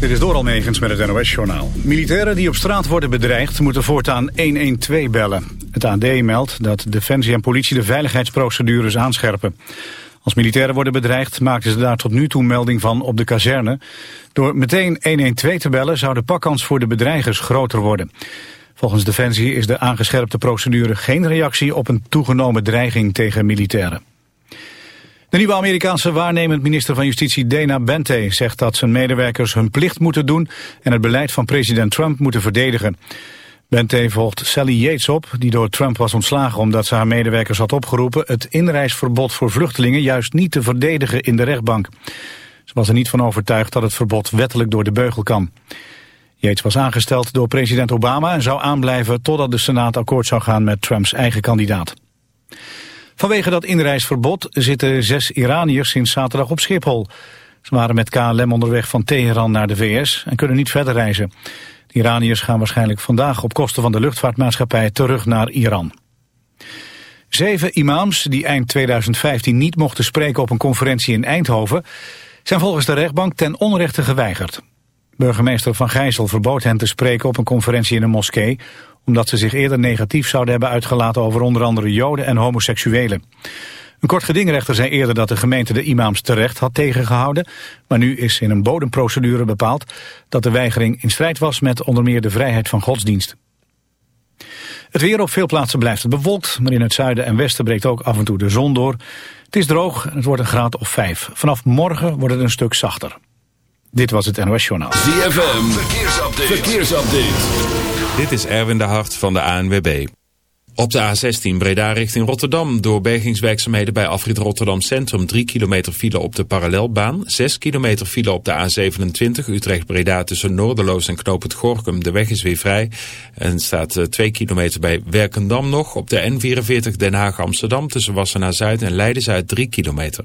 Dit is door Almegens met het NOS-journaal. Militairen die op straat worden bedreigd moeten voortaan 112 bellen. Het AD meldt dat Defensie en politie de veiligheidsprocedures aanscherpen. Als militairen worden bedreigd maakten ze daar tot nu toe melding van op de kazerne. Door meteen 112 te bellen zou de pakkans voor de bedreigers groter worden. Volgens Defensie is de aangescherpte procedure geen reactie op een toegenomen dreiging tegen militairen. De nieuwe Amerikaanse waarnemend minister van Justitie Dana Bente zegt dat zijn medewerkers hun plicht moeten doen en het beleid van president Trump moeten verdedigen. Bente volgt Sally Yates op, die door Trump was ontslagen omdat ze haar medewerkers had opgeroepen het inreisverbod voor vluchtelingen juist niet te verdedigen in de rechtbank. Ze was er niet van overtuigd dat het verbod wettelijk door de beugel kan. Yates was aangesteld door president Obama en zou aanblijven totdat de Senaat akkoord zou gaan met Trumps eigen kandidaat. Vanwege dat inreisverbod zitten zes Iraniërs sinds zaterdag op Schiphol. Ze waren met KLM onderweg van Teheran naar de VS en kunnen niet verder reizen. De Iraniërs gaan waarschijnlijk vandaag op kosten van de luchtvaartmaatschappij terug naar Iran. Zeven imams die eind 2015 niet mochten spreken op een conferentie in Eindhoven... zijn volgens de rechtbank ten onrechte geweigerd. Burgemeester Van Gijzel verbood hen te spreken op een conferentie in een moskee omdat ze zich eerder negatief zouden hebben uitgelaten over onder andere joden en homoseksuelen. Een kort gedingrechter zei eerder dat de gemeente de imams terecht had tegengehouden, maar nu is in een bodemprocedure bepaald dat de weigering in strijd was met onder meer de vrijheid van godsdienst. Het weer op veel plaatsen blijft bewolkt, maar in het zuiden en westen breekt ook af en toe de zon door. Het is droog en het wordt een graad of vijf. Vanaf morgen wordt het een stuk zachter. Dit was het NOS Journaal. ZFM, verkeersupdate. verkeersupdate. Dit is Erwin de Hart van de ANWB. Op de A16 Breda richting Rotterdam. Door bergingswerkzaamheden bij afrit Rotterdam Centrum. 3 kilometer file op de parallelbaan. 6 kilometer file op de A27 Utrecht-Breda tussen Noorderloos en Knoop het Gorkum. De weg is weer vrij. En staat 2 kilometer bij Werkendam nog. Op de N44 Den Haag-Amsterdam tussen Wassenaar-Zuid en Leiden-Zuid 3 kilometer.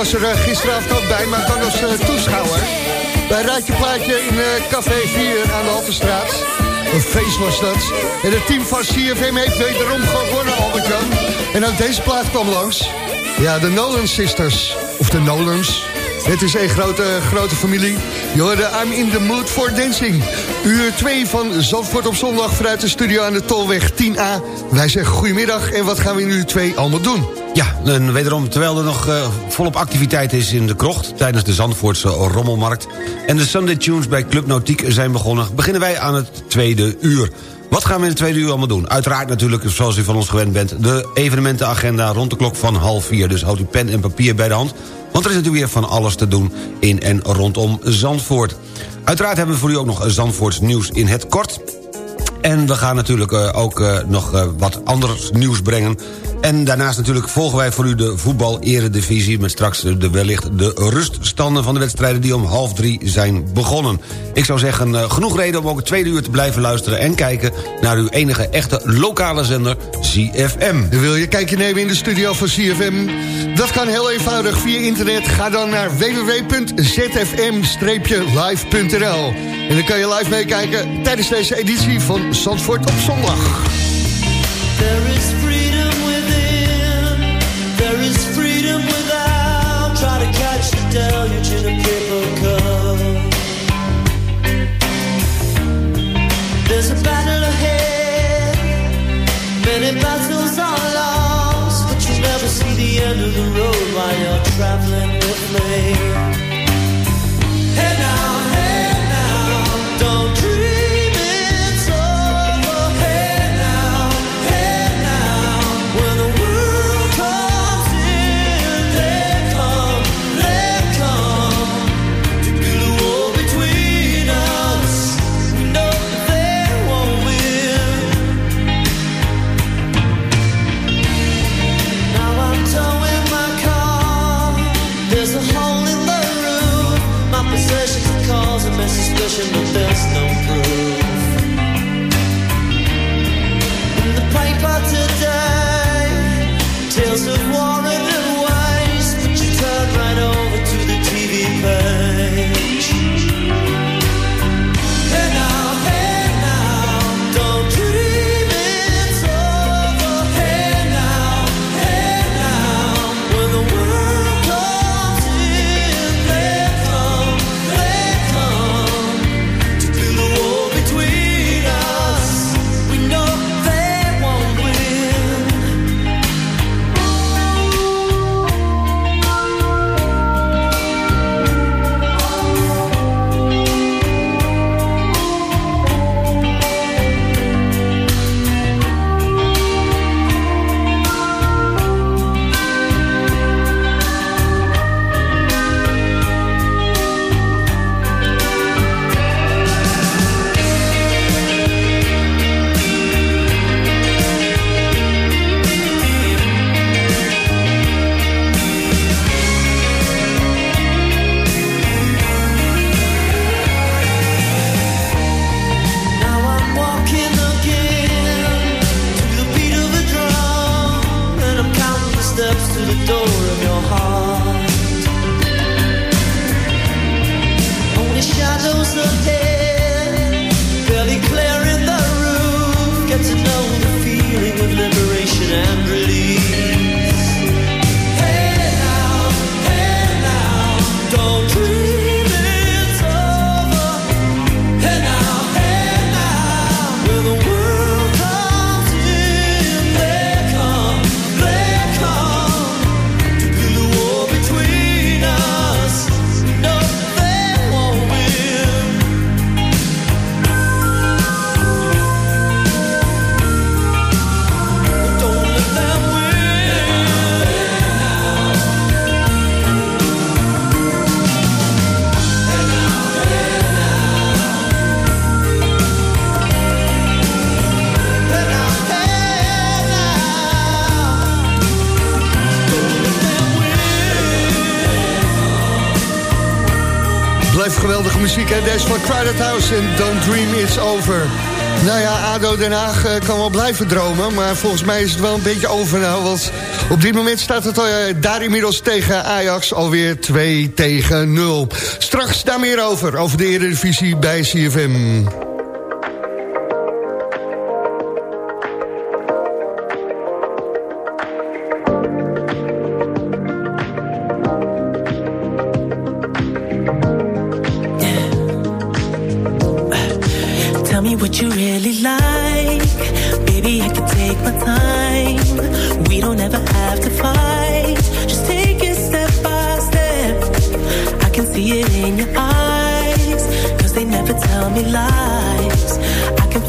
Was er uh, gisteravond ook bij, maar dan als uh, toeschouwer. Bij Raadje Plaatje in uh, Café 4 aan de Haltestraat. Een feest was dat. En het team van CFM heeft wederom gewonnen, Albert-Jan. En ook deze plaat kwam langs. Ja, de Nolan Sisters. Of de Nolans. Het is een grote, grote familie. Je hoorde I'm in the mood for dancing. Uur 2 van Zandvoort op zondag vanuit de studio aan de Tolweg 10A. Wij zeggen goedemiddag en wat gaan we in uur 2 allemaal doen? Ja, en wederom, terwijl er nog uh, volop activiteit is in de krocht... tijdens de Zandvoortse Rommelmarkt... en de Sunday Tunes bij Club Nautiek zijn begonnen... beginnen wij aan het tweede uur. Wat gaan we in het tweede uur allemaal doen? Uiteraard natuurlijk, zoals u van ons gewend bent... de evenementenagenda rond de klok van half vier. Dus houd uw pen en papier bij de hand... want er is natuurlijk weer van alles te doen in en rondom Zandvoort. Uiteraard hebben we voor u ook nog Zandvoorts nieuws in het kort... En we gaan natuurlijk uh, ook uh, nog uh, wat anders nieuws brengen. En daarnaast natuurlijk volgen wij voor u de voetbal-eredivisie... met straks de, wellicht de ruststanden van de wedstrijden... die om half drie zijn begonnen. Ik zou zeggen, genoeg reden om ook het tweede uur te blijven luisteren... en kijken naar uw enige echte lokale zender, CFM. Wil je kijkje nemen in de studio van CFM? Dat kan heel eenvoudig via internet. Ga dan naar www.zfm-live.nl En dan kan je live meekijken tijdens deze editie van Zandvoort op zondag. There is deluge in a paper cup. There's a battle ahead, many battles are lost, but you never see the end of the road while you're traveling with me. Muziek. En deze van Crowded House en Don't Dream It's Over. Nou ja, ADO Den Haag eh, kan wel blijven dromen... maar volgens mij is het wel een beetje over nou... want op dit moment staat het uh, daar inmiddels tegen Ajax alweer 2 tegen 0. Straks daar meer over, over de Eredivisie bij CFM.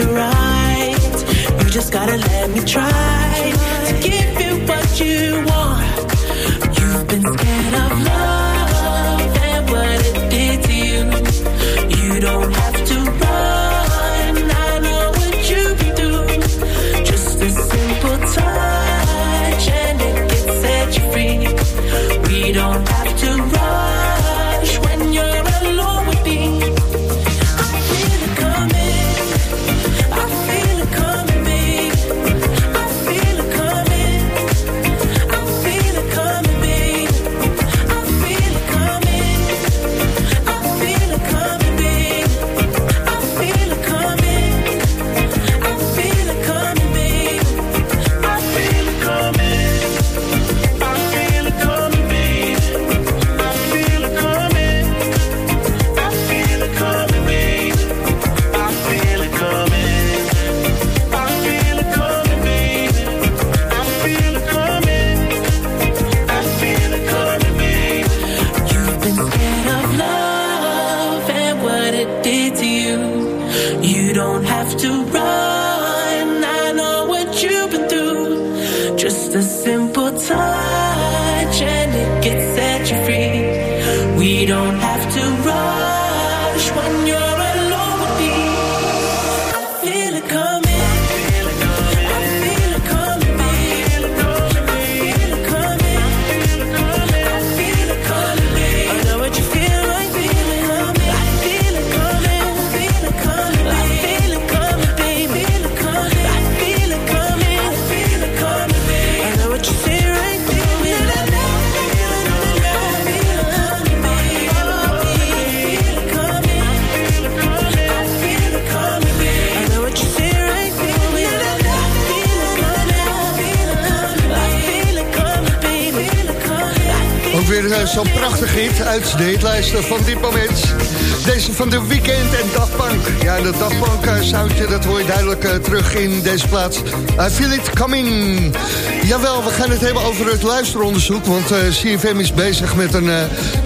it right. You just gotta let me try to give you what you want. Hitlijsten van dit moment. Deze van de Weekend en Dagbank. Ja, de Dagbank uh, zoutje, dat hoor je duidelijk uh, terug in deze plaats. I feel it coming. Jawel, we gaan het hebben over het luisteronderzoek. Want uh, is bezig met een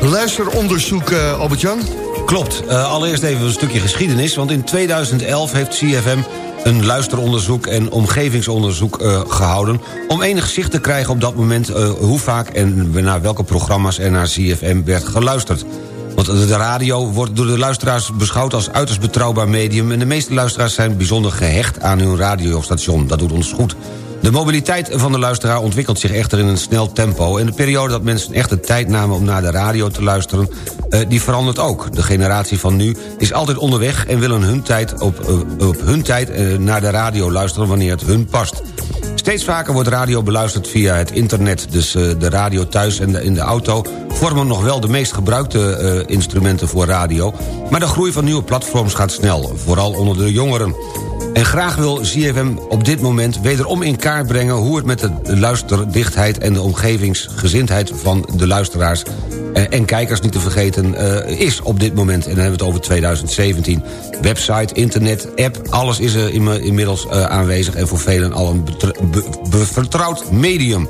luisteronderzoek, Albert-Jan. Klopt. allereerst even een stukje geschiedenis. Want in 2011 heeft CFM een luisteronderzoek en omgevingsonderzoek uh, gehouden... om enig zicht te krijgen op dat moment uh, hoe vaak en naar welke programma's er naar CFM werd geluisterd. Want de radio wordt door de luisteraars beschouwd als uiterst betrouwbaar medium... en de meeste luisteraars zijn bijzonder gehecht aan hun radiostation. Dat doet ons goed. De mobiliteit van de luisteraar ontwikkelt zich echter in een snel tempo... en de periode dat mensen echt de tijd namen om naar de radio te luisteren... Uh, die verandert ook. De generatie van nu is altijd onderweg... en willen hun tijd op, uh, op hun tijd uh, naar de radio luisteren wanneer het hun past. Steeds vaker wordt radio beluisterd via het internet. Dus de radio thuis en in de auto vormen nog wel de meest gebruikte instrumenten voor radio. Maar de groei van nieuwe platforms gaat snel, vooral onder de jongeren. En graag wil CFM op dit moment wederom in kaart brengen... hoe het met de luisterdichtheid en de omgevingsgezindheid van de luisteraars... Eh, en kijkers niet te vergeten uh, is op dit moment. En dan hebben we het over 2017. Website, internet, app, alles is er inmiddels uh, aanwezig... en voor velen al een vertrouwd medium.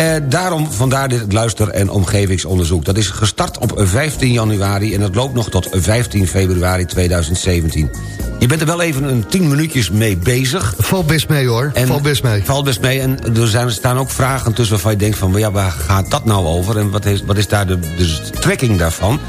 Uh, daarom vandaar dit luister- en omgevingsonderzoek. Dat is gestart op 15 januari en dat loopt nog tot 15 februari 2017. Je bent er wel even een 10 minuutjes mee bezig. Valt best mee hoor, en valt best mee. Valt best mee en er, zijn, er staan ook vragen tussen waarvan je denkt van... ja, waar gaat dat nou over en wat is, wat is daar de, de trekking daarvan?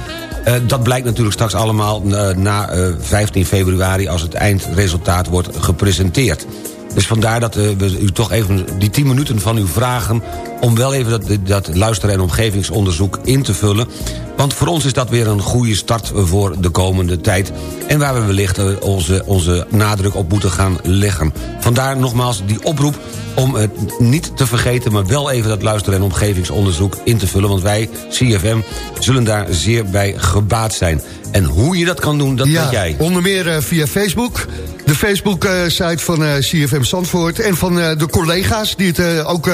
Uh, dat blijkt natuurlijk straks allemaal uh, na 15 februari... als het eindresultaat wordt gepresenteerd. Dus vandaar dat uh, we u toch even die 10 minuten van u vragen... om wel even dat, dat luisteren- en omgevingsonderzoek in te vullen. Want voor ons is dat weer een goede start voor de komende tijd. En waar we wellicht eh, onze, onze nadruk op moeten gaan leggen. Vandaar nogmaals die oproep om het niet te vergeten... maar wel even dat luisteren- en omgevingsonderzoek in te vullen. Want wij, CFM, zullen daar zeer bij gebaat zijn. En hoe je dat kan doen, dat ja, weet jij. onder meer uh, via Facebook. De Facebook-site van uh, CFM Zandvoort. En van de collega's die het ook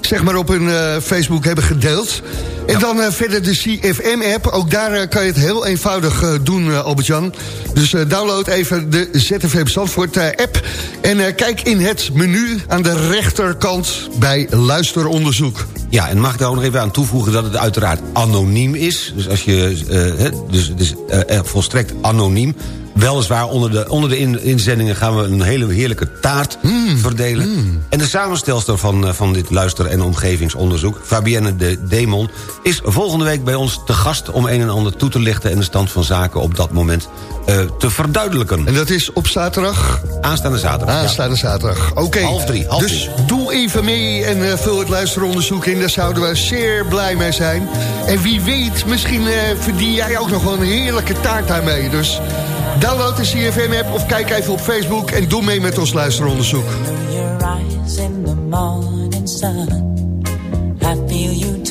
zeg maar op hun Facebook hebben gedeeld. En dan verder de CFM-app. Ook daar kan je het heel eenvoudig doen, Albert-Jan. Dus download even de ZFM Zandvoort-app. en kijk in het menu aan de rechterkant bij luisteronderzoek. Ja, en mag ik daar ook nog even aan toevoegen dat het uiteraard anoniem is. Dus als je, dus het is volstrekt anoniem. Weliswaar onder de, onder de in, inzendingen gaan we een hele heerlijke taart mm, verdelen. Mm. En de samenstelster van, van dit luister- en omgevingsonderzoek... Fabienne de Demon, is volgende week bij ons te gast... om een en ander toe te lichten en de stand van zaken op dat moment uh, te verduidelijken. En dat is op zaterdag? Aanstaande zaterdag. Aanstaande ja. zaterdag, oké. Okay. Half drie, half Dus drie. doe even mee en uh, vul het luisteronderzoek in. Daar zouden we zeer blij mee zijn. En wie weet, misschien uh, verdien jij ook nog wel een heerlijke taart daarmee. Dus download de CFM-app of kijk even op Facebook... en doe mee met ons luisteronderzoek.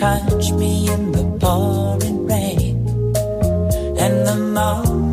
Touch me in the rain And the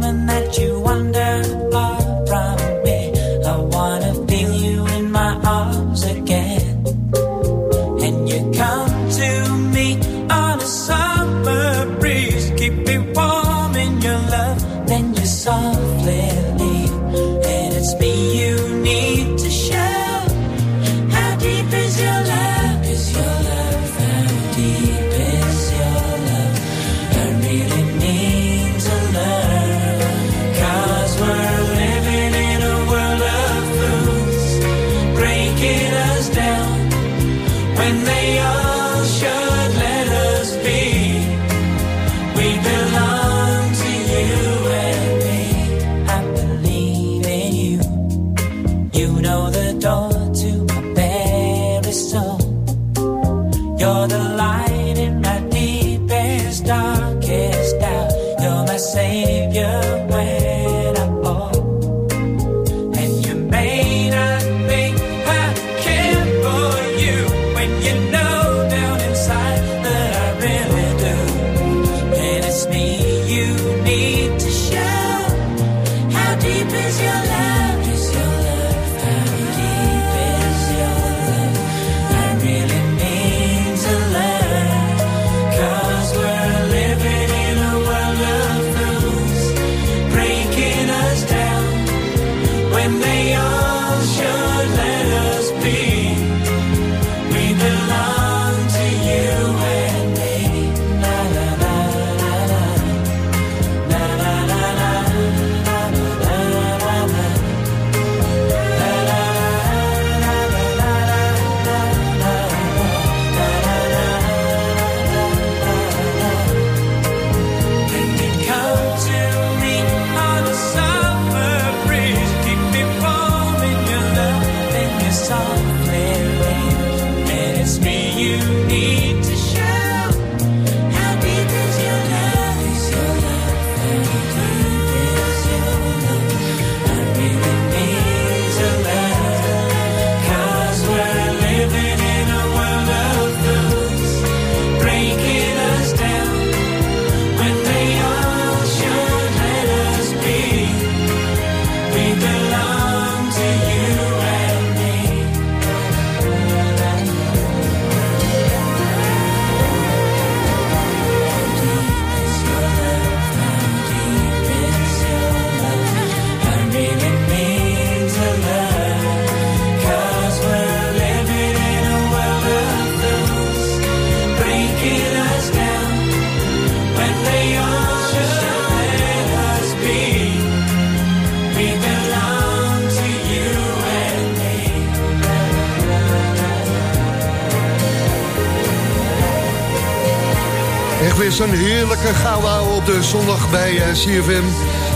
zo'n heerlijke gauw op de zondag bij uh, CFM.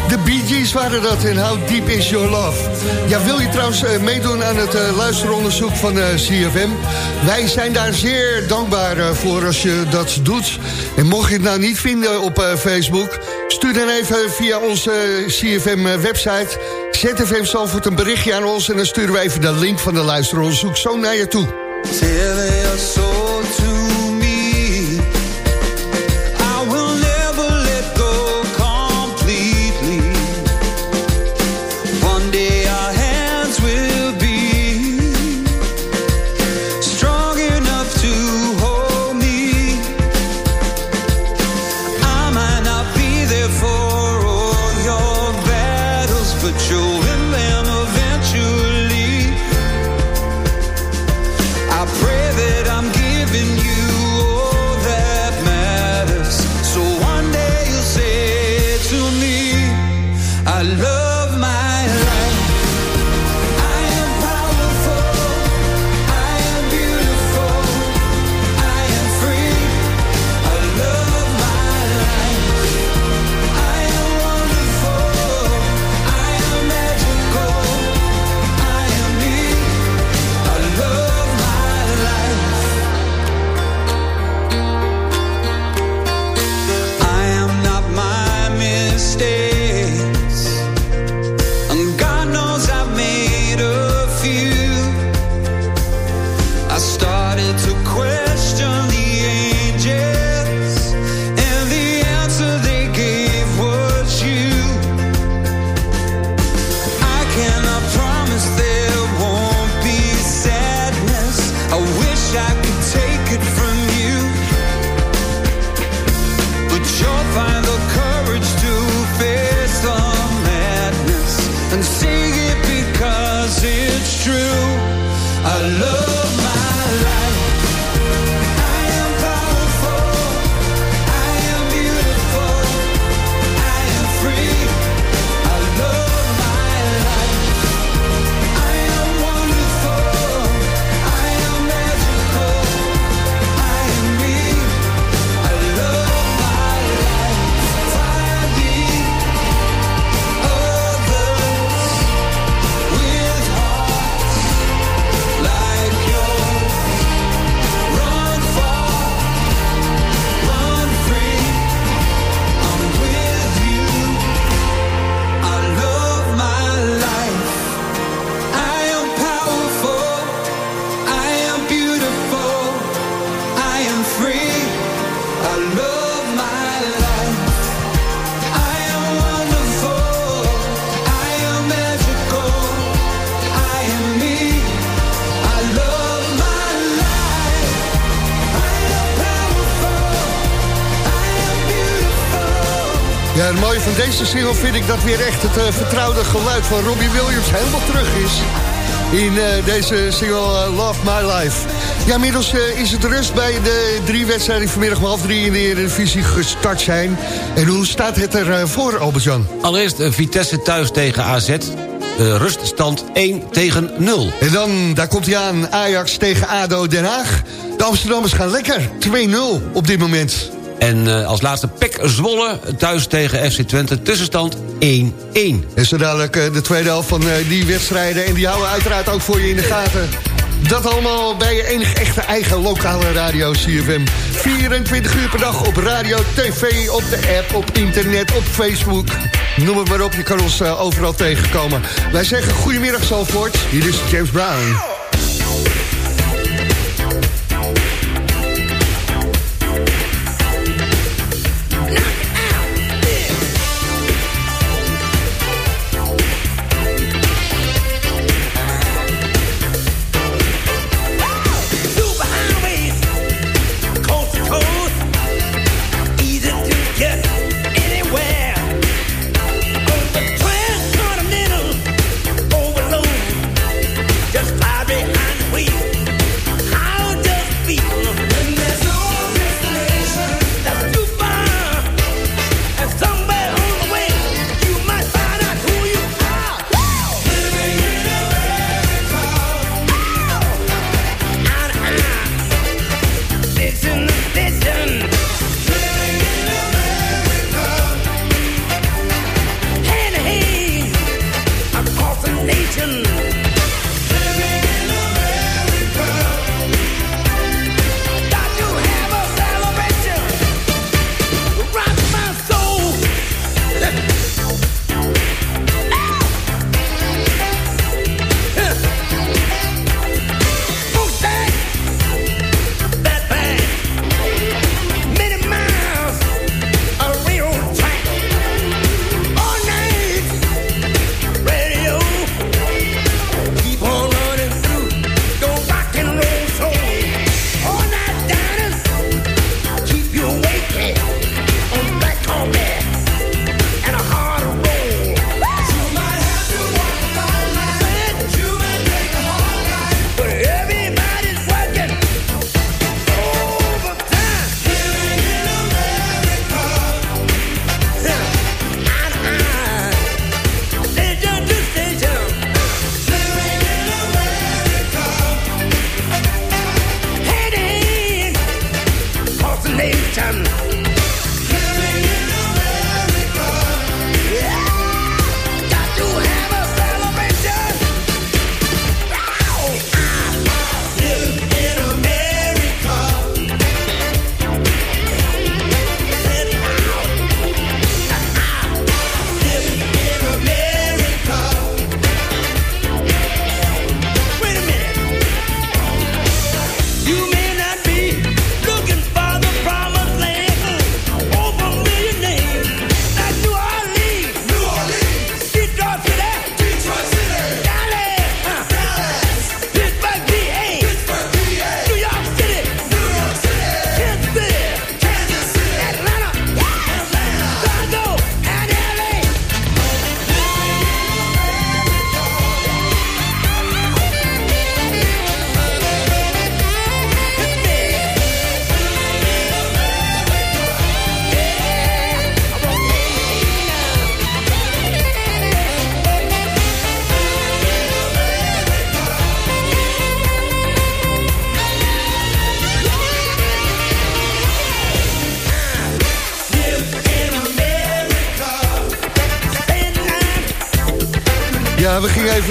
De Bee Gees waren dat en How Deep Is Your Love. Ja, wil je trouwens uh, meedoen aan het uh, luisteronderzoek van CFM? Wij zijn daar zeer dankbaar voor als je dat doet. En mocht je het nou niet vinden op Facebook... stuur dan even via onze CFM-website... ZFM Zalvoort een berichtje aan ons... en dan sturen we even de link van de luisteronderzoek zo naar je toe. but you'll deze single vind ik dat weer echt het uh, vertrouwde geluid van Robbie Williams helemaal terug is. In uh, deze single uh, Love My Life. Ja, inmiddels is het rust bij de drie wedstrijden die vanmiddag om half drie in de Eredivisie gestart zijn. En hoe staat het er voor, Albert-Jan? Allereerst Vitesse thuis tegen AZ. ruststand 1 tegen 0. En dan, daar komt hij aan, Ajax tegen ADO Den Haag. De Amsterdammers gaan lekker, 2-0 op dit moment. En als laatste Pek Zwolle thuis tegen FC Twente. Tussenstand 1-1. En zo dadelijk uh, de tweede helft van uh, die wedstrijden. En die houden uiteraard ook voor je in de gaten. Dat allemaal bij je enige echte eigen lokale radio CFM. 24 uur per dag op radio, tv, op de app, op internet, op Facebook. Noem het maar op, je kan ons overal tegenkomen. Wij zeggen goedemiddag Zalvoort. Hier is James Brown.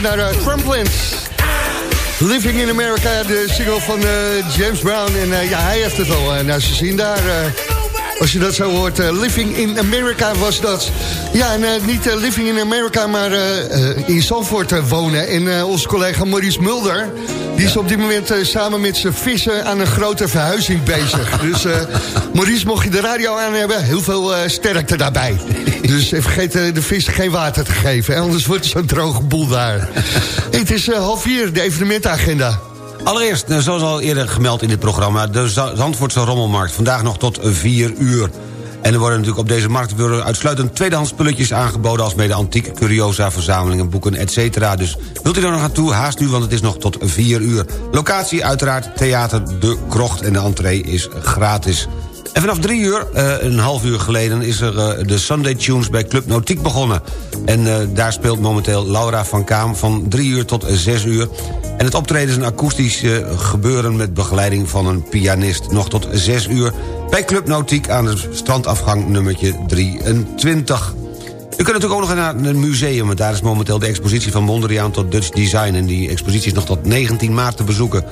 Even naar uh, Trumplands. Living in America, de single van uh, James Brown. En uh, ja, hij heeft het al uh, naar zijn zien daar. als je dat zo hoort, Living in America was dat. Ja, en niet Living in America, maar in Zandvoort wonen. En onze collega Maurice Mulder... Die is op dit moment samen met zijn vissen aan een grote verhuizing bezig. Dus Maurice, mocht je de radio aan hebben, heel veel sterkte daarbij. Dus vergeet de vissen geen water te geven. Anders wordt het zo'n droge boel daar. het is half vier, de evenementagenda. Allereerst, eh, zoals al eerder gemeld in dit programma... de Zandvoortse Rommelmarkt. Vandaag nog tot 4 uur. En er worden natuurlijk op deze markt uitsluitend tweedehands spulletjes aangeboden... als mede antiek, curiosa, verzamelingen, boeken, etc. Dus wilt u er nog naartoe, haast u, want het is nog tot 4 uur. Locatie uiteraard Theater De Krocht en de entree is gratis. En vanaf drie uur, uh, een half uur geleden... is er uh, de Sunday Tunes bij Club Notiek begonnen. En uh, daar speelt momenteel Laura van Kaam van drie uur tot zes uur. En het optreden is een akoestisch gebeuren... met begeleiding van een pianist. Nog tot zes uur bij Club Notiek aan de strandafgang nummertje 23. U kunt natuurlijk ook nog naar het museum... want daar is momenteel de expositie van Mondriaan tot Dutch Design... en die expositie is nog tot 19 maart te bezoeken.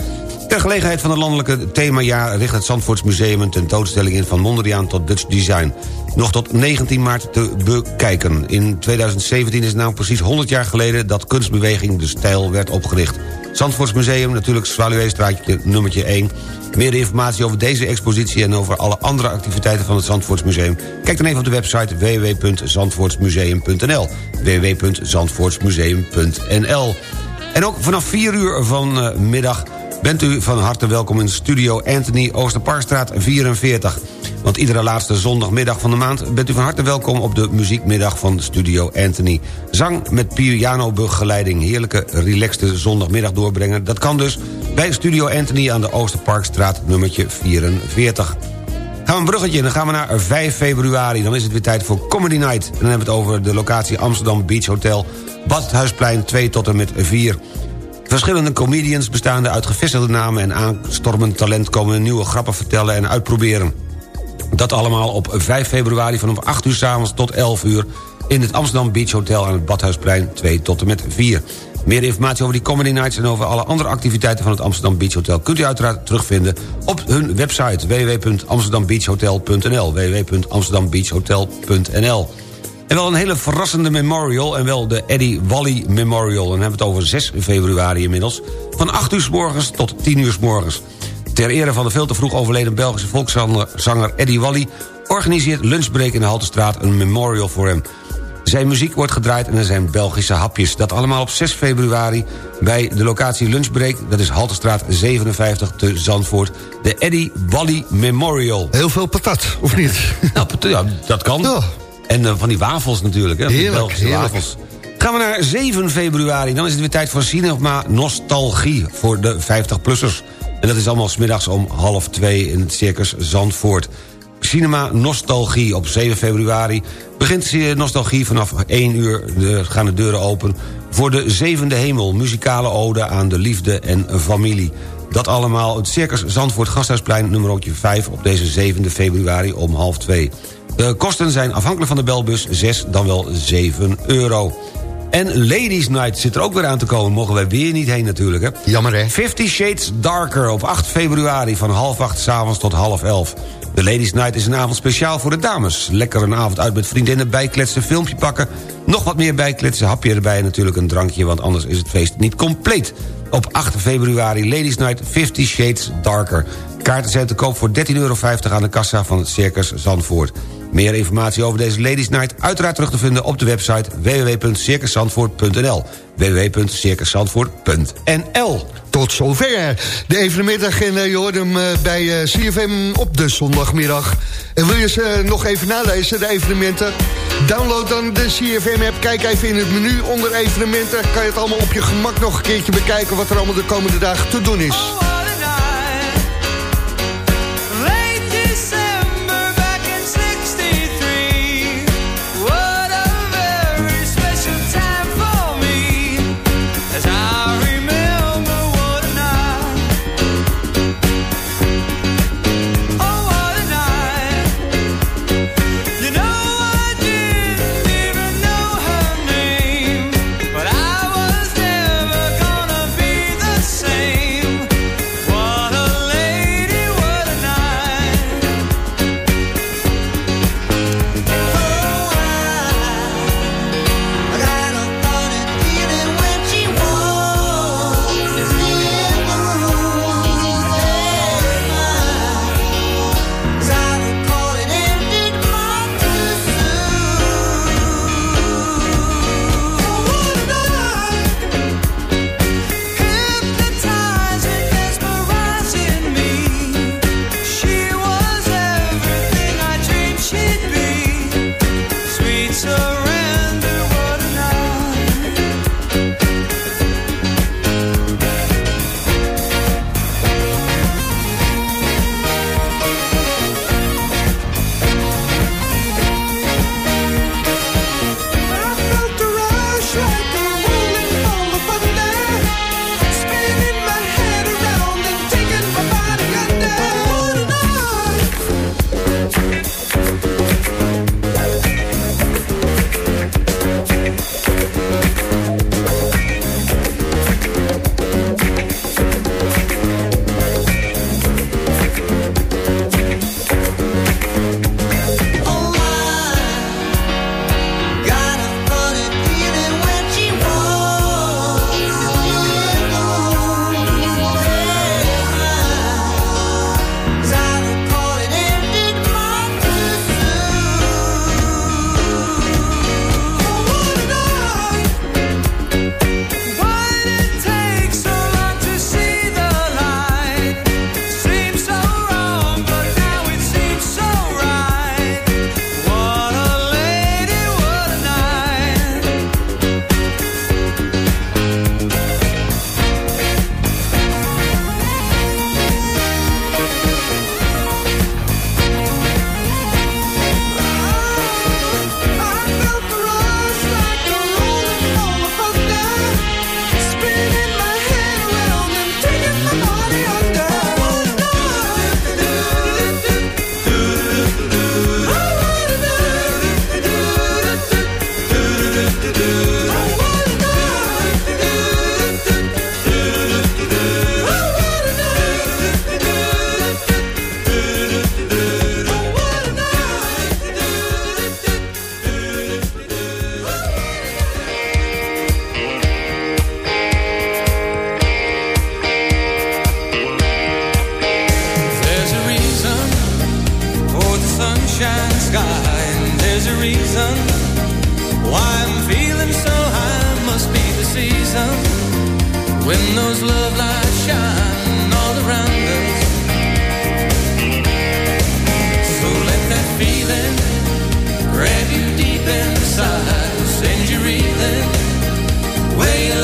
Ter gelegenheid van het landelijke themajaar... richt het Zandvoortsmuseum een tentoonstelling in... van Mondriaan tot Dutch Design. Nog tot 19 maart te bekijken. In 2017 is het nou precies 100 jaar geleden... dat kunstbeweging De Stijl werd opgericht. Zandvoortsmuseum, natuurlijk Zwaluweestraatje nummertje 1. Meer informatie over deze expositie en over alle andere activiteiten van het Zandvoortsmuseum... kijk dan even op de website www.zandvoortsmuseum.nl www.zandvoortsmuseum.nl En ook vanaf 4 uur vanmiddag bent u van harte welkom in studio Anthony Oosterparkstraat 44. Want iedere laatste zondagmiddag van de maand... bent u van harte welkom op de muziekmiddag van Studio Anthony. Zang met pianobegeleiding. Heerlijke, relaxte zondagmiddag doorbrengen. Dat kan dus bij Studio Anthony aan de Oosterparkstraat nummertje 44. Gaan we een bruggetje in, dan gaan we naar 5 februari. Dan is het weer tijd voor Comedy Night. En dan hebben we het over de locatie Amsterdam Beach Hotel... Badhuisplein 2 tot en met 4. Verschillende comedians bestaande uit gevestigde namen... en aanstormend talent komen nieuwe grappen vertellen en uitproberen. Dat allemaal op 5 februari vanaf 8 uur s'avonds tot 11 uur in het Amsterdam Beach Hotel aan het Badhuisplein 2 tot en met 4. Meer informatie over die Comedy Nights en over alle andere activiteiten van het Amsterdam Beach Hotel... kunt u uiteraard terugvinden op hun website www.amsterdambeachhotel.nl www.amsterdambeachhotel.nl En wel een hele verrassende memorial en wel de Eddie Wally Memorial. En dan hebben we het over 6 februari inmiddels. Van 8 uur s morgens tot 10 uur s morgens. Ter ere van de veel te vroeg overleden Belgische volkszanger Eddie Wally... organiseert Lunchbreak in de Haltestraat een memorial voor hem... Zijn muziek wordt gedraaid en er zijn Belgische hapjes. Dat allemaal op 6 februari bij de locatie Lunchbreak. Dat is Halterstraat 57 te Zandvoort. De Eddie Wally Memorial. Heel veel patat, of niet? nou, ja, dat kan. Ja. En uh, van die wafels natuurlijk, hè? Heerlijk, Belgische heerlijk. wafels. Gaan we naar 7 februari. Dan is het weer tijd voor Cinema Nostalgie voor de 50-plussers. En dat is allemaal smiddags om half twee in het Circus Zandvoort. Cinema Nostalgie op 7 februari. Begint Nostalgie vanaf 1 uur de, gaan de deuren open... voor de Zevende Hemel, muzikale ode aan de liefde en familie. Dat allemaal het Circus Zandvoort Gasthuisplein nummer 5... op deze 7 februari om half 2. De kosten zijn afhankelijk van de belbus 6 dan wel 7 euro. En Ladies Night zit er ook weer aan te komen. Mogen wij weer niet heen natuurlijk, hè? Jammer, hè? Fifty Shades Darker op 8 februari van half 8 s'avonds tot half 11. De Ladies Night is een avond speciaal voor de dames. Lekker een avond uit met vriendinnen, bijkletsen, filmpje pakken... nog wat meer bijkletsen, hapje erbij en natuurlijk een drankje... want anders is het feest niet compleet. Op 8 februari Ladies Night 50 Shades Darker. Kaarten zijn te koop voor 13,50 euro aan de kassa van het Circus Zandvoort. Meer informatie over deze Ladies Night uiteraard terug te vinden op de website www.circuszandvoort.nl www.circuszandvoort.nl Tot zover de evenementagenda. Je hoort hem eh, bij eh, CFM op de zondagmiddag. En wil je ze nog even nalezen, de evenementen? Download dan de CFM-app. Kijk even in het menu onder evenementen. Kan je het allemaal op je gemak nog een keertje bekijken... wat er allemaal de komende dagen te doen is.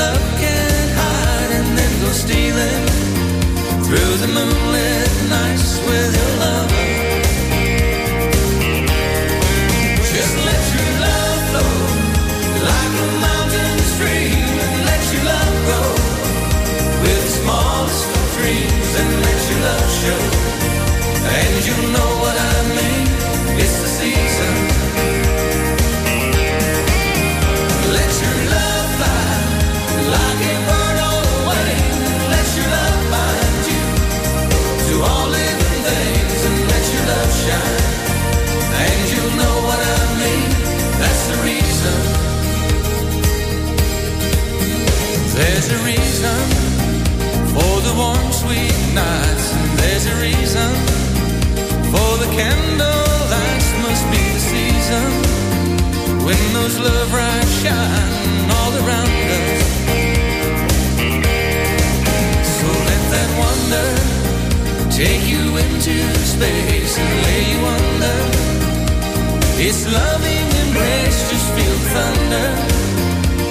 love can hide and then go stealing through the moonlit nights with your love. Just let your love flow like a mountain stream and let your love with the smallest of dreams and let your love show and you know what I mean. There's a reason for the warm, sweet nights. And there's a reason for the candle lights. Must be the season when those love rays shine all around us. So let that wonder take you into space and lay you under. It's loving embrace, just feel thunder.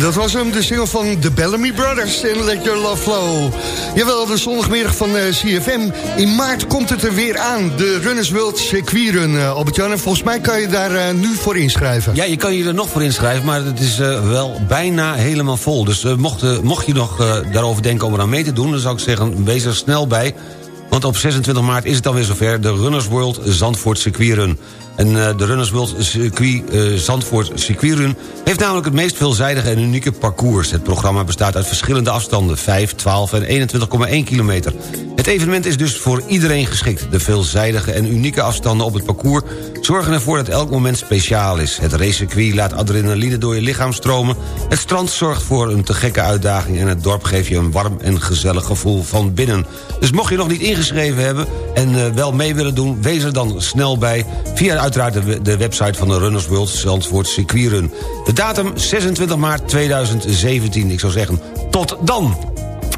dat was hem, de single van The Bellamy Brothers en Let Your Love Flow. Jawel, de zondagmiddag van eh, CFM. In maart komt het er weer aan, de Runners World Circuitrun, uh, Albert-Jan. En volgens mij kan je daar uh, nu voor inschrijven. Ja, je kan je er nog voor inschrijven, maar het is wel bijna helemaal vol. Dus mocht, mocht je nog daarover denken om er aan mee te doen... dan zou ik zeggen, wees er snel bij. Want op 26 maart is het dan weer zover, de Runners World Zandvoort Circuitrun. En uh, de Runners World Circuit, uh, Zandvoort Circuitrun... heeft namelijk het meest veelzijdige en unieke parcours. Het programma bestaat uit verschillende afstanden... 5, 12 en 21,1 kilometer. Het evenement is dus voor iedereen geschikt. De veelzijdige en unieke afstanden op het parcours... zorgen ervoor dat elk moment speciaal is. Het racecircuit laat adrenaline door je lichaam stromen. Het strand zorgt voor een te gekke uitdaging... en het dorp geeft je een warm en gezellig gevoel van binnen. Dus mocht je nog niet ingeschreven hebben... en uh, wel mee willen doen, wees er dan snel bij... via uiteraard de, website van de Runners World Zandvoort Circuitrun. De datum 26 maart 2017. Ik zou zeggen, tot dan!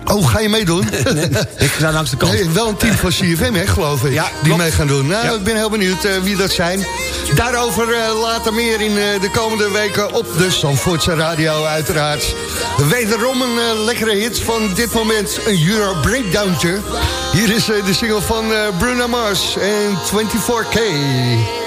Oh, ga je meedoen? ik ga langs de kant. Nee, wel een team van CFM, hè, geloof ik. Ja, die mee gaan doen. Nou, ik ben heel benieuwd uh, wie dat zijn. Daarover uh, later meer in uh, de komende weken op de Zandvoortse radio, uiteraard. Wederom een lekkere hit van dit moment. Een Euro Breakdowntje. Hier is de single van Bruno Mars en 24K.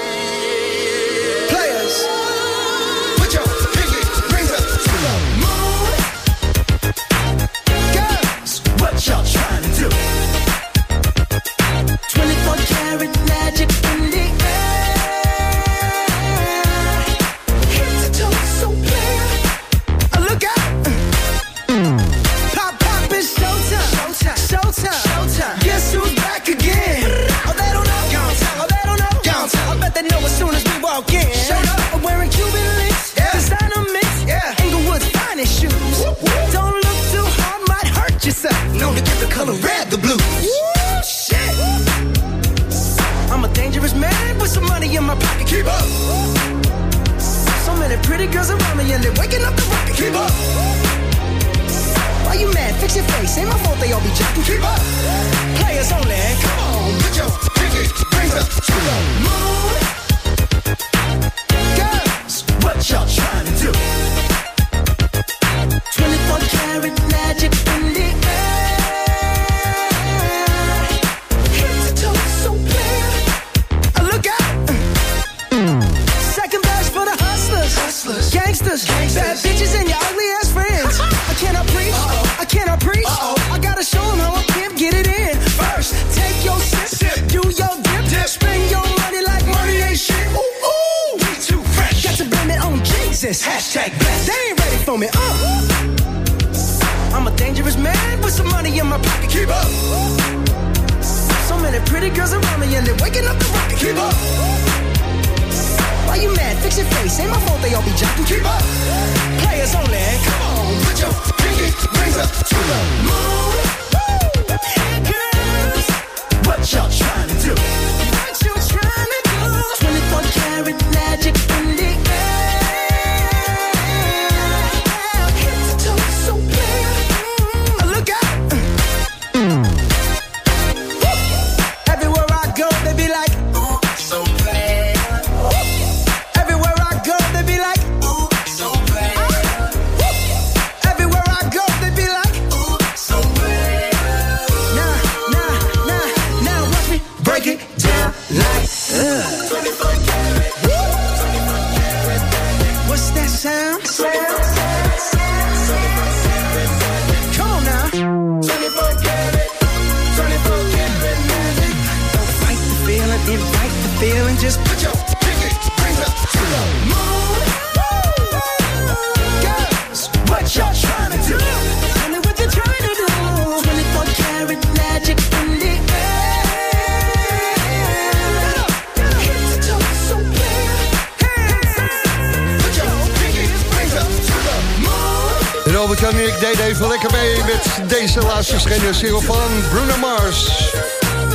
single van Bruno Mars.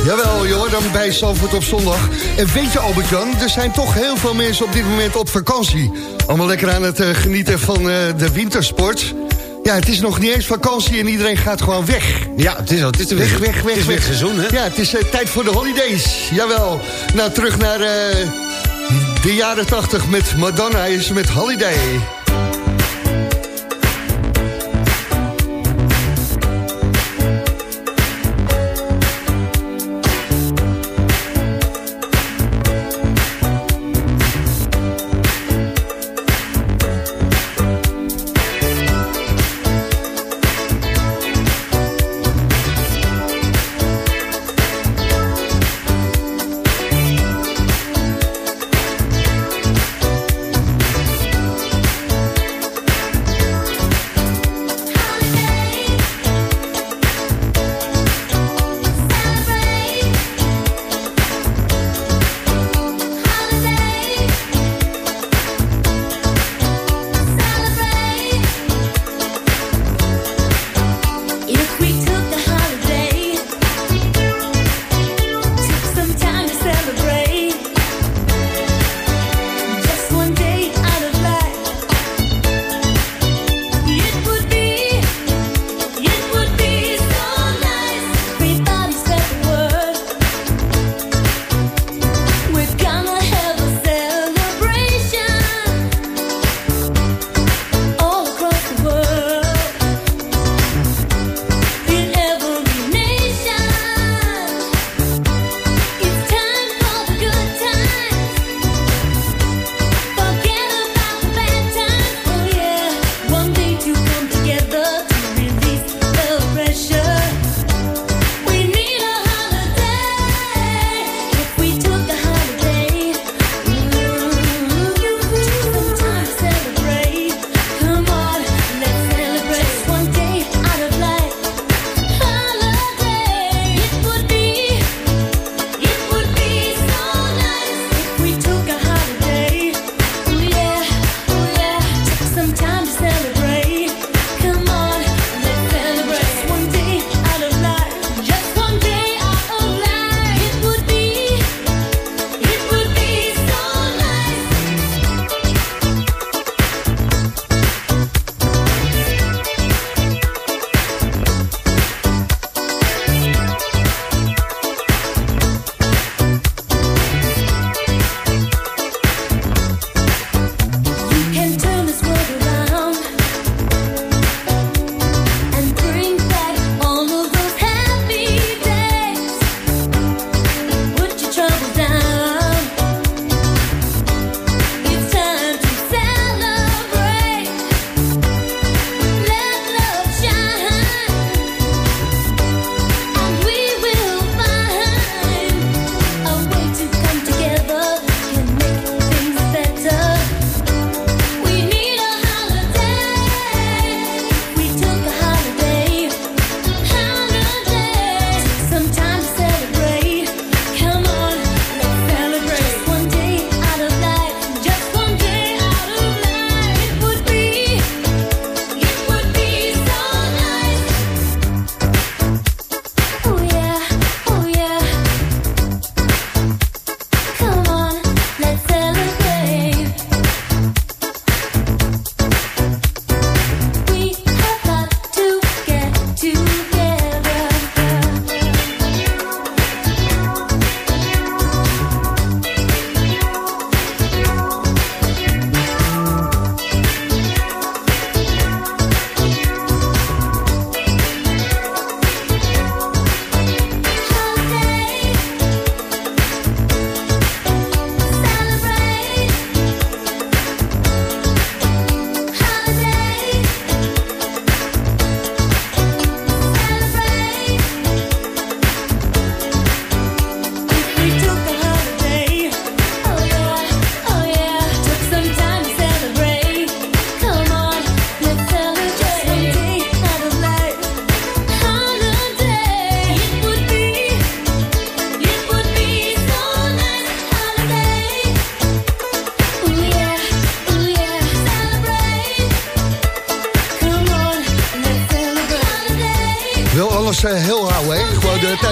Jawel, joh, dan bij Salvet op zondag. En weet je Albert-Jan, er zijn toch heel veel mensen op dit moment op vakantie. Allemaal lekker aan het eh, genieten van eh, de wintersport. Ja, het is nog niet eens vakantie en iedereen gaat gewoon weg. Ja, het is, al, het is weg, weg, weg, weg. Het is weer seizoen, hè? Ja, het is eh, tijd voor de holidays. Jawel. Nou, terug naar de jaren 80 met Madonna is met Holiday.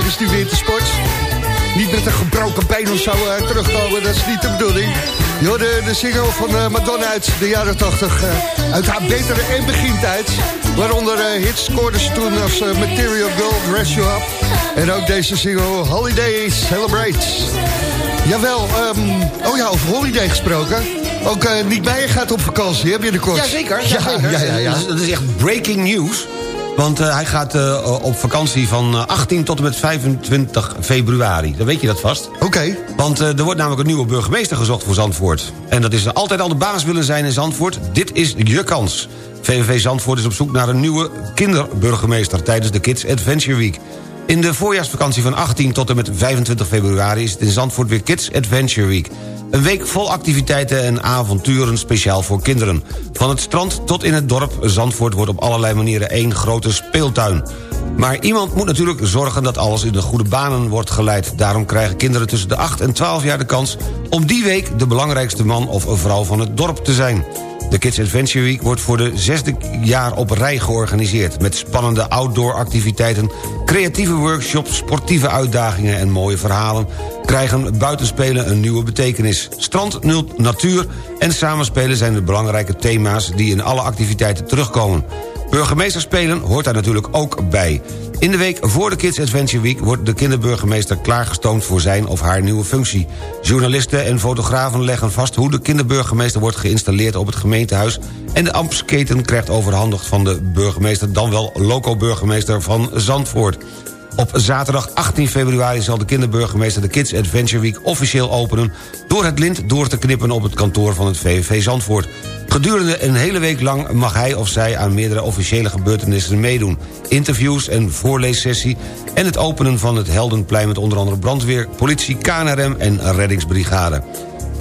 Tijdens die wintersport. Niet met een gebroken been of zo terugkomen, dat is niet de bedoeling. Jo, de, de single van Madonna uit de jaren 80. uit haar betere en begintijd. Waaronder hits scoorde ze toen als Material Girl, Dress You Up. En ook deze single Holiday Celebrate. Jawel, um, oh ja, over Holiday gesproken. Ook uh, Nick Meijer gaat op vakantie, heb je de kort? Jazeker, ja, ja, ja, ja, ja. Dat, is, echt breaking news. Want uh, hij gaat uh, op vakantie van 18 tot en met 25 februari. Dan weet je dat vast. Oké. Okay. Want er wordt namelijk een nieuwe burgemeester gezocht voor Zandvoort. En dat is altijd al de baas willen zijn in Zandvoort. Dit is je kans. VVV Zandvoort is op zoek naar een nieuwe kinderburgemeester... tijdens de Kids Adventure Week. In de voorjaarsvakantie van 18 tot en met 25 februari... is het in Zandvoort weer Kids Adventure Week. Een week vol activiteiten en avonturen speciaal voor kinderen. Van het strand tot in het dorp Zandvoort wordt op allerlei manieren één grote speeltuin. Maar iemand moet natuurlijk zorgen dat alles in de goede banen wordt geleid. Daarom krijgen kinderen tussen de 8 en 12 jaar de kans... om die week de belangrijkste man of vrouw van het dorp te zijn. De Kids Adventure Week wordt voor de zesde jaar op rij georganiseerd... met spannende outdoor activiteiten, creatieve workshops... sportieve uitdagingen en mooie verhalen... krijgen buitenspelen een nieuwe betekenis. Strand, natuur en samenspelen zijn de belangrijke thema's... die in alle activiteiten terugkomen. Burgemeesterspelen hoort daar natuurlijk ook bij. In de week voor de Kids Adventure Week wordt de kinderburgemeester klaargestoomd voor zijn of haar nieuwe functie. Journalisten en fotografen leggen vast hoe de kinderburgemeester wordt geïnstalleerd op het gemeentehuis en de ambtsketen krijgt overhandigd van de burgemeester dan wel loco-burgemeester van Zandvoort. Op zaterdag 18 februari zal de kinderburgemeester de Kids Adventure Week officieel openen... door het lint door te knippen op het kantoor van het VVV Zandvoort. Gedurende een hele week lang mag hij of zij aan meerdere officiële gebeurtenissen meedoen. Interviews en voorleessessie en het openen van het Heldenplein... met onder andere brandweer, politie, KNRM en reddingsbrigade.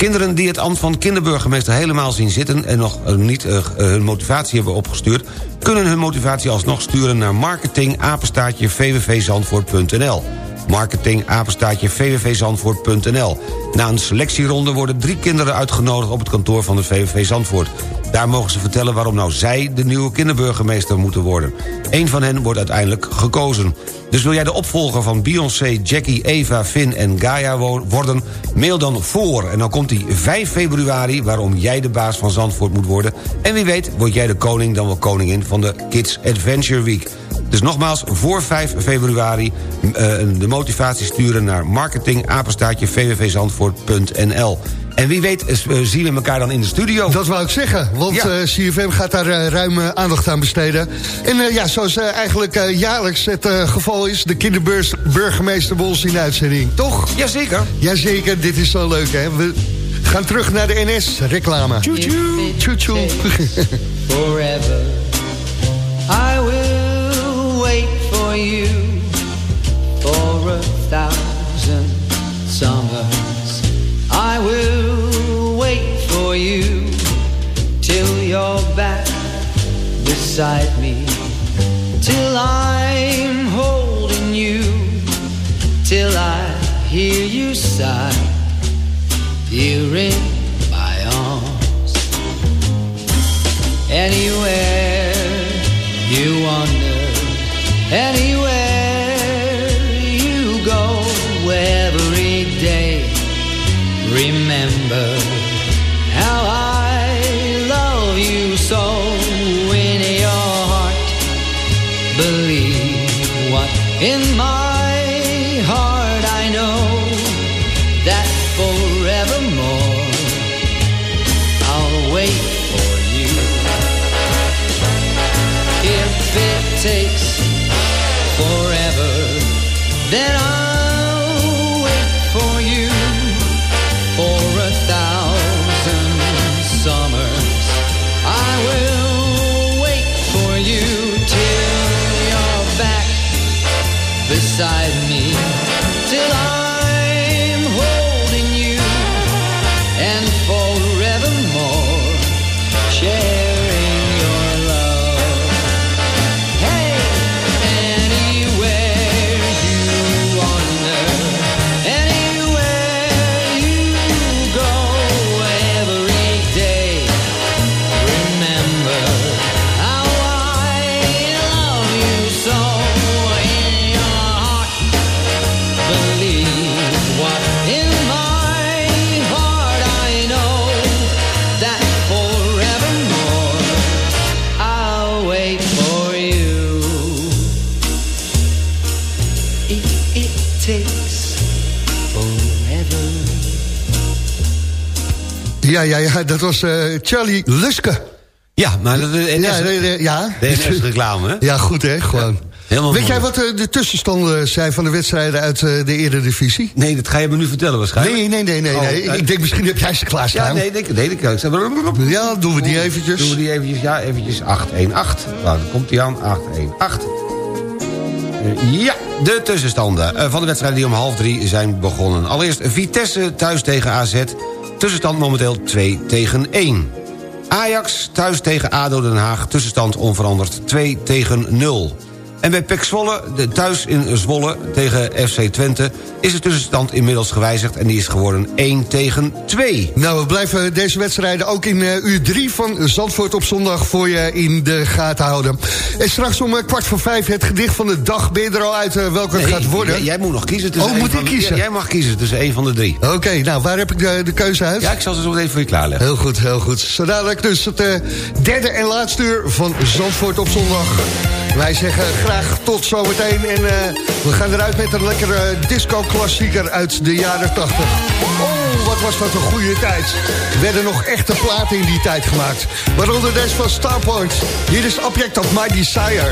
Kinderen die het ambt van kinderburgemeester helemaal zien zitten... en nog eh, niet uh, hun motivatie hebben opgestuurd... kunnen hun motivatie alsnog sturen naar marketingapenstaatje vvvzandvoort.nl marketing apenstaatje vvvzandvoort.nl. Na een selectieronde worden drie kinderen uitgenodigd op het kantoor van het VVV Zandvoort. Daar mogen ze vertellen waarom nou zij de nieuwe kinderburgemeester moeten worden. Eén van hen wordt uiteindelijk gekozen. Dus wil jij de opvolger van Beyoncé, Jackie, Eva, Finn en Gaia worden... mail dan voor en dan komt die 5 februari... waarom jij de baas van Zandvoort moet worden. En wie weet word jij de koning dan wel koningin van de Kids Adventure Week. Dus nogmaals, voor 5 februari uh, de motivatie sturen naar marketingapenstaatje vvvzandvoort.nl. En wie weet uh, zien we elkaar dan in de studio. Dat wou ik zeggen, want ja. uh, CFM gaat daar uh, ruim aandacht aan besteden. En ja, zoals eigenlijk jaarlijks het geval is... de kinderburgemeester bij ons in de uitzending, toch? Jazeker. Jazeker, dit is zo leuk, hè. We gaan terug naar de NS-reclame. Forever, I will you for a thousand takes forever. Ja, ja, ja, dat was uh, Charlie Luske. Ja, maar dat eh, is. NS, ja, de, ja. Reclame Ja, goed hè, gewoon. Ja, Weet jij wat de tussenstanden zijn van de wedstrijden uit de Eredivisie? Nee, dat ga je me nu vertellen waarschijnlijk. Nee, nee, nee, nee. nee. Oh, ik denk misschien heb jij ze klaarstaan. Ja, nee, nee, nee, nee, nee. Ja, doen we die eventjes. Doen we die eventjes, ja, eventjes 8-1-8. Nou, dan komt die aan, 8-1-8. Ja, de tussenstanden uh, van de wedstrijden die om half drie zijn begonnen. Allereerst Vitesse thuis tegen AZ. Tussenstand momenteel 2 tegen 1. Ajax thuis tegen ADO Den Haag. Tussenstand onveranderd 2 tegen 0. En bij PEC Zwolle, thuis in Zwolle tegen FC Twente... is de tussenstand inmiddels gewijzigd en die is geworden 1 tegen 2. Nou, we blijven deze wedstrijden ook in uh, uur 3 van Zandvoort op zondag... voor je in de gaten houden. En straks om uh, kwart voor vijf het gedicht van de dag. Ben je er al uit uh, welke het gaat worden? Jij, jij, moet nog kiezen tussen Oh, moet ik kiezen? jij mag kiezen tussen één van de drie. Oké, nou, waar heb ik de, de, keuze uit? Ja, ik zal ze zo meteen voor je klaarleggen. Heel goed, heel goed. Zo dadelijk dus het derde en laatste uur van Zandvoort op zondag. Wij zeggen graag tot zometeen. En uh, we gaan eruit met een lekkere disco-klassieker uit de jaren 80. Oh, wat was dat een goede tijd. Er werden nog echte platen in die tijd gemaakt. Waaronder deze van Starpoint. Hier is Object of My Desire.